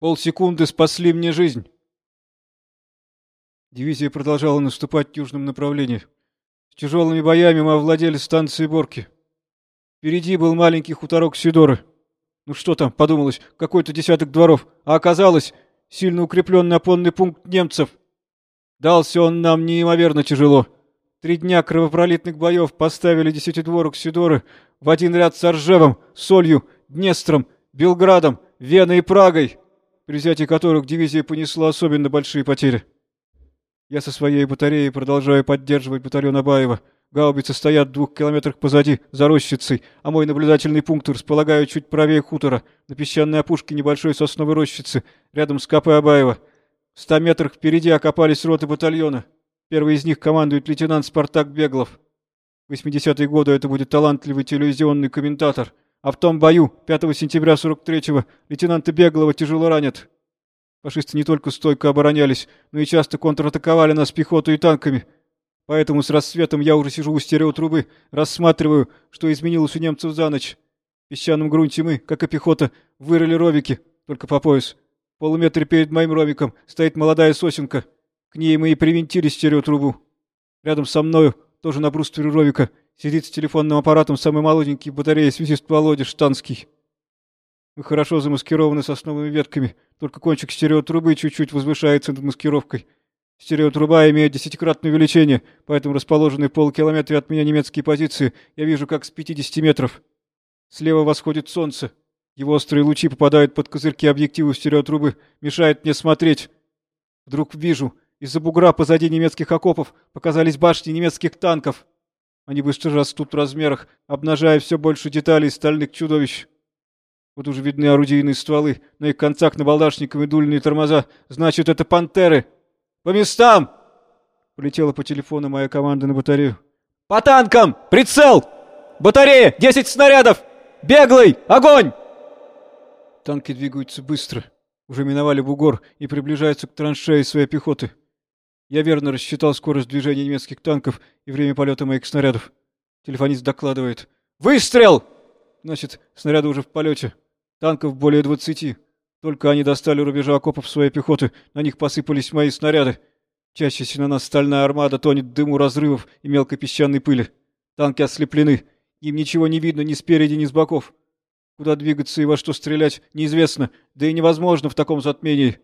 Полсекунды спасли мне жизнь. Дивизия продолжала наступать в южном направлении. С тяжелыми боями мы овладели станцией Борки. Впереди был маленький хуторок Сидоры. Ну что там, подумалось, какой-то десяток дворов, а оказалось сильно укрепленный опорный пункт немцев. Дался он нам неимоверно тяжело. Три дня кровопролитных боев поставили десятидворок Сидоры в один ряд с Оржевом, Солью, Днестром, Белградом, Веной и Прагой, при взятии которых дивизия понесла особенно большие потери. Я со своей батареей продолжаю поддерживать батальон Абаева. Гаубицы стоят в двух километрах позади, за рощицей, а мой наблюдательный пункт располагаю чуть правее хутора, на песчаной опушке небольшой сосновой рощицы, рядом с КП Абаева. В ста метрах впереди окопались роты батальона. Первый из них командует лейтенант Спартак Беглов. В 80-е годы это будет талантливый телевизионный комментатор. А в том бою, 5 сентября 43-го, лейтенанта Беглова тяжело ранят. Фашисты не только стойко оборонялись, но и часто контратаковали нас пехотой и танками. Поэтому с рассветом я уже сижу у стереотрубы, рассматриваю, что изменилось у немцев за ночь. В песчаном грунте мы, как и пехота, вырыли ровики, только по пояс. В перед моим ровиком стоит молодая сосенка. К ней мы и привинтили стереотрубу. Рядом со мною, тоже на бруствере ровика, сидит с телефонным аппаратом самый молоденький в батарее связист Володя Штанский. Мы хорошо замаскированы сосновыми ветками, только кончик стереотрубы чуть-чуть возвышается над маскировкой. Стереотруба имеет десятикратное увеличение, поэтому расположенные в полукилометре от меня немецкие позиции я вижу как с 50 метров. Слева восходит солнце. Его острые лучи попадают под козырьки объектива стереотрубы, мешают мне смотреть. Вдруг вижу, из-за бугра позади немецких окопов показались башни немецких танков. Они быстро растут в размерах, обнажая все больше деталей стальных чудовищ. Вот уже видны орудийные стволы, на их концах набалдашниками дульные тормоза. Значит, это пантеры. По местам! Полетела по телефону моя команда на батарею. По танкам! Прицел! Батарея! Десять снарядов! Беглый! Огонь! Танки двигаются быстро. Уже миновали бугор и приближаются к траншеи своей пехоты. Я верно рассчитал скорость движения немецких танков и время полета моих снарядов. Телефонист докладывает. «Выстрел!» Значит, снаряды уже в полете. Танков более двадцати. Только они достали рубежа окопов своей пехоты, на них посыпались мои снаряды. Чащаяся на нас стальная армада тонет дыму разрывов и мелкой песчаной пыли. Танки ослеплены. Им ничего не видно ни спереди, ни с боков. Куда двигаться и во что стрелять, неизвестно, да и невозможно в таком затмении.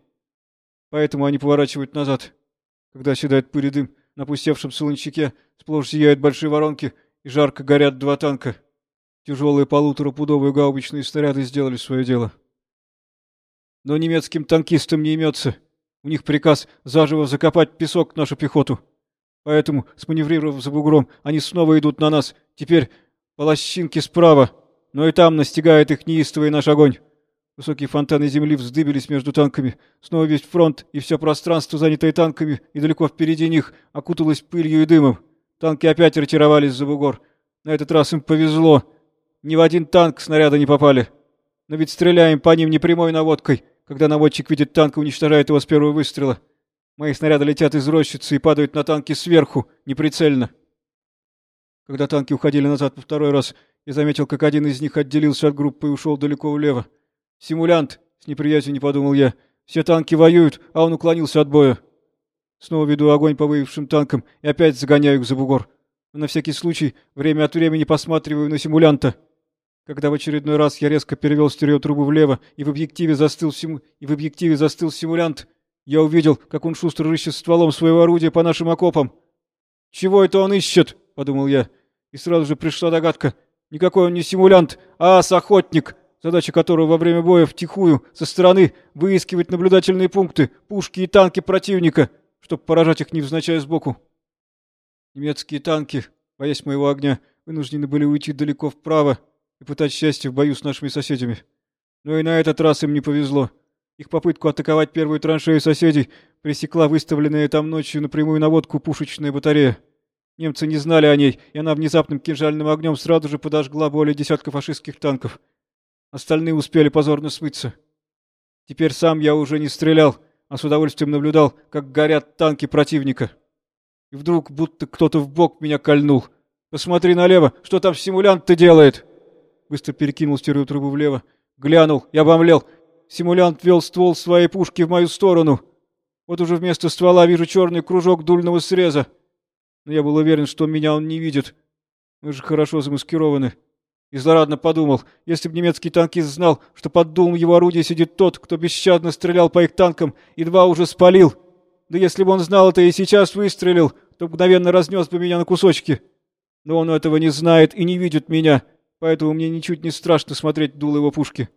Поэтому они поворачивают назад. Когда оседает пыль и дым, на пустевшем солончаке сплошь зияют большие воронки и жарко горят два танка. Тяжелые полуторапудовые гаубичные снаряды сделали свое дело. Но немецким танкистам не имется. У них приказ заживо закопать песок нашу пехоту. Поэтому, сманеврировав за бугром, они снова идут на нас. Теперь по лощинке справа. Но и там настигает их неистовый наш огонь. Высокие фонтаны земли вздыбились между танками. Снова весь фронт и все пространство, занятое танками, и далеко впереди них, окуталось пылью и дымом. Танки опять ретировались за бугор. На этот раз им повезло. Ни в один танк снаряда не попали. Но ведь стреляем по ним не прямой наводкой, когда наводчик видит танк и уничтожает его с первого выстрела. Мои снаряды летят из рощицы и падают на танки сверху, неприцельно. Когда танки уходили назад во второй раз, я заметил, как один из них отделился от группы и ушел далеко влево. «Симулянт!» — с неприязнью не подумал я. «Все танки воюют, а он уклонился от боя». Снова веду огонь по выявившим танкам и опять загоняю их за бугор. Но на всякий случай время от времени посматриваю на симулянта. Когда в очередной раз я резко перевел стереотрубу влево, и в объективе застыл симу... и в объективе застыл симулянт, я увидел, как он шустро рыщет стволом своего орудия по нашим окопам. «Чего это он ищет?» — подумал я. И сразу же пришла догадка. Никакой он не симулянт, а ас-охотник, задача которого во время боя втихую, со стороны, выискивать наблюдательные пункты, пушки и танки противника, чтобы поражать их невзначай сбоку. Немецкие танки, боясь моего огня, вынуждены были уйти далеко вправо, и пытать счастье в бою с нашими соседями. Но и на этот раз им не повезло. Их попытку атаковать первую траншею соседей пресекла выставленная там ночью напрямую наводку пушечная батарея. Немцы не знали о ней, и она внезапным кинжальным огнем сразу же подожгла более десятка фашистских танков. Остальные успели позорно смыться. Теперь сам я уже не стрелял, а с удовольствием наблюдал, как горят танки противника. И вдруг будто кто-то в бок меня кольнул. «Посмотри налево, что там симулянт-то делает!» Быстро перекинул стереотрубу влево. Глянул и обомлел. симулянт вел ствол своей пушки в мою сторону. Вот уже вместо ствола вижу черный кружок дульного среза. Но я был уверен, что меня он не видит. Мы же хорошо замаскированы. И злорадно подумал, если бы немецкий танкист знал, что под дулом его орудия сидит тот, кто бесщадно стрелял по их танкам и два уже спалил. Да если бы он знал это и сейчас выстрелил, то мгновенно разнес бы меня на кусочки. Но он этого не знает и не видит меня, поэтому мне ничуть не страшно смотреть дуло его пушки.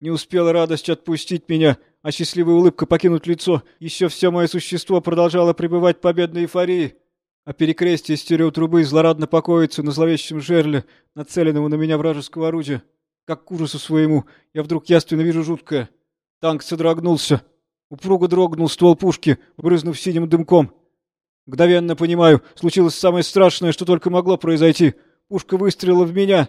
Не успела радость отпустить меня, а счастливая улыбка покинуть лицо. Еще все мое существо продолжало пребывать в победной эйфории. А перекрестие стереотрубы злорадно покоится на зловещем жерле, нацеленного на меня вражеского орудия. Как к ужасу своему, я вдруг яственно вижу жуткое. Танк содрогнулся. Упруго дрогнул ствол пушки, брызнув синим дымком. Мгновенно понимаю, случилось самое страшное, что только могло произойти. Пушка выстрелила в меня.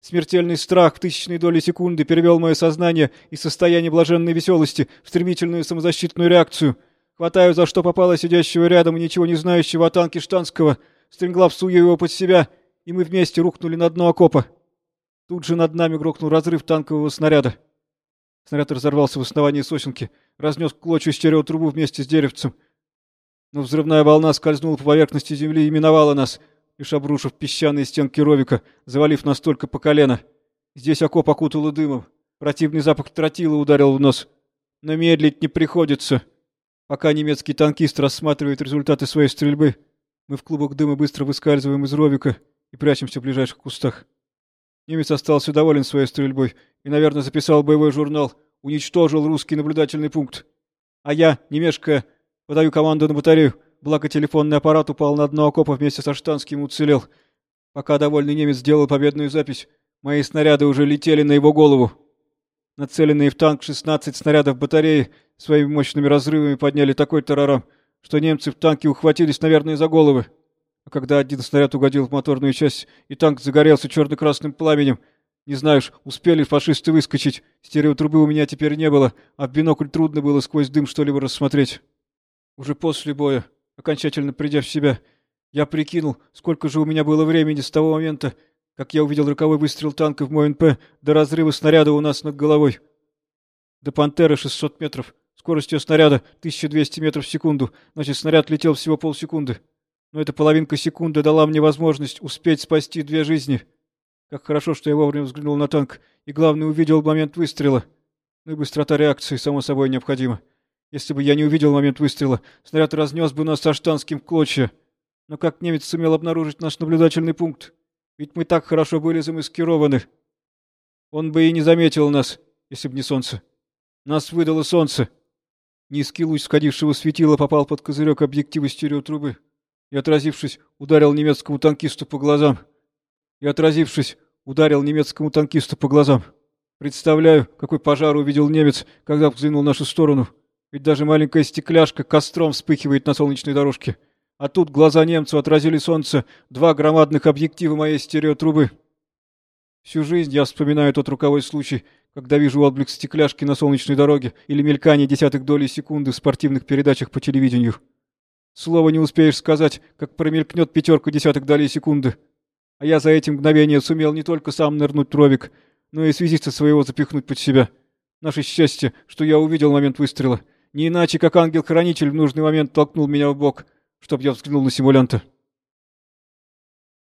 Смертельный страх в тысячной доли секунды перевел мое сознание из состояния блаженной веселости в стремительную самозащитную реакцию. Хватаю за что попало сидящего рядом и ничего не знающего о танке Штанского, стремглав сую его под себя, и мы вместе рухнули на дно окопа. Тут же над нами грохнул разрыв танкового снаряда. Снаряд разорвался в основании сосенки, разнес клочья стереотрубу вместе с деревцем. Но взрывная волна скользнула по поверхности земли и миновала нас, лишь обрушив песчаные стенки ровика, завалив нас только по колено. Здесь окоп окутало дымом. Противный запах тротила ударил в нос. Но медлить не приходится. Пока немецкий танкист рассматривает результаты своей стрельбы, мы в клубах дыма быстро выскальзываем из ровика и прячемся в ближайших кустах. Немец остался доволен своей стрельбой и, наверное, записал боевой журнал, уничтожил русский наблюдательный пункт. А я, не мешкая, Подаю команду на батарею. Благо телефонный аппарат упал на дно окопа вместе со штанским уцелел. Пока довольный немец сделал победную запись, мои снаряды уже летели на его голову. Нацеленные в танк 16 снарядов батареи своими мощными разрывами подняли такой тарарам, что немцы в танке ухватились, наверное, за головы. А когда один снаряд угодил в моторную часть, и танк загорелся черно-красным пламенем, не знаешь, успели фашисты выскочить. Стереотрубы у меня теперь не было, а в бинокль трудно было сквозь дым что-либо рассмотреть. Уже после боя, окончательно придя в себя, я прикинул, сколько же у меня было времени с того момента, как я увидел роковой выстрел танка в мой НП до разрыва снаряда у нас над головой. До «Пантеры» 600 метров. Скорость ее снаряда 1200 метров в секунду. Значит, снаряд летел всего полсекунды. Но эта половинка секунды дала мне возможность успеть спасти две жизни. Как хорошо, что я вовремя взглянул на танк и, главное, увидел момент выстрела. Ну и быстрота реакции, само собой, необходима. Если бы я не увидел момент выстрела, снаряд разнес бы нас со штанским клочья. Но как немец сумел обнаружить наш наблюдательный пункт? Ведь мы так хорошо были замаскированы. Он бы и не заметил нас, если бы не солнце. Нас выдало солнце. Низкий луч сходившего светила попал под козырек объектива стереотрубы и, отразившись, ударил немецкому танкисту по глазам. И, отразившись, ударил немецкому танкисту по глазам. Представляю, какой пожар увидел немец, когда взглянул в нашу сторону. Ведь даже маленькая стекляшка костром вспыхивает на солнечной дорожке. А тут глаза немцу отразили солнце два громадных объектива моей стереотрубы. Всю жизнь я вспоминаю тот руковой случай, когда вижу отблик стекляшки на солнечной дороге или мелькание десятых долей секунды в спортивных передачах по телевидению. Слова не успеешь сказать, как промелькнет пятерка десятых долей секунды. А я за эти мгновения сумел не только сам нырнуть в ровик, но и связиста своего запихнуть под себя. Наше счастье, что я увидел момент выстрела — не иначе, как ангел-хранитель в нужный момент толкнул меня в бок, чтобы я взглянул на симулянта.